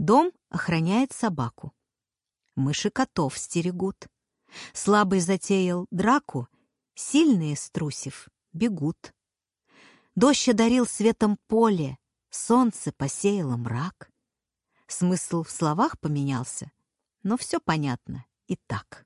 Дом охраняет собаку. Мыши котов стерегут. Слабый затеял драку, сильные, струсив, бегут. Дождь одарил светом поле, солнце посеяло мрак. Смысл в словах поменялся, но все понятно и так.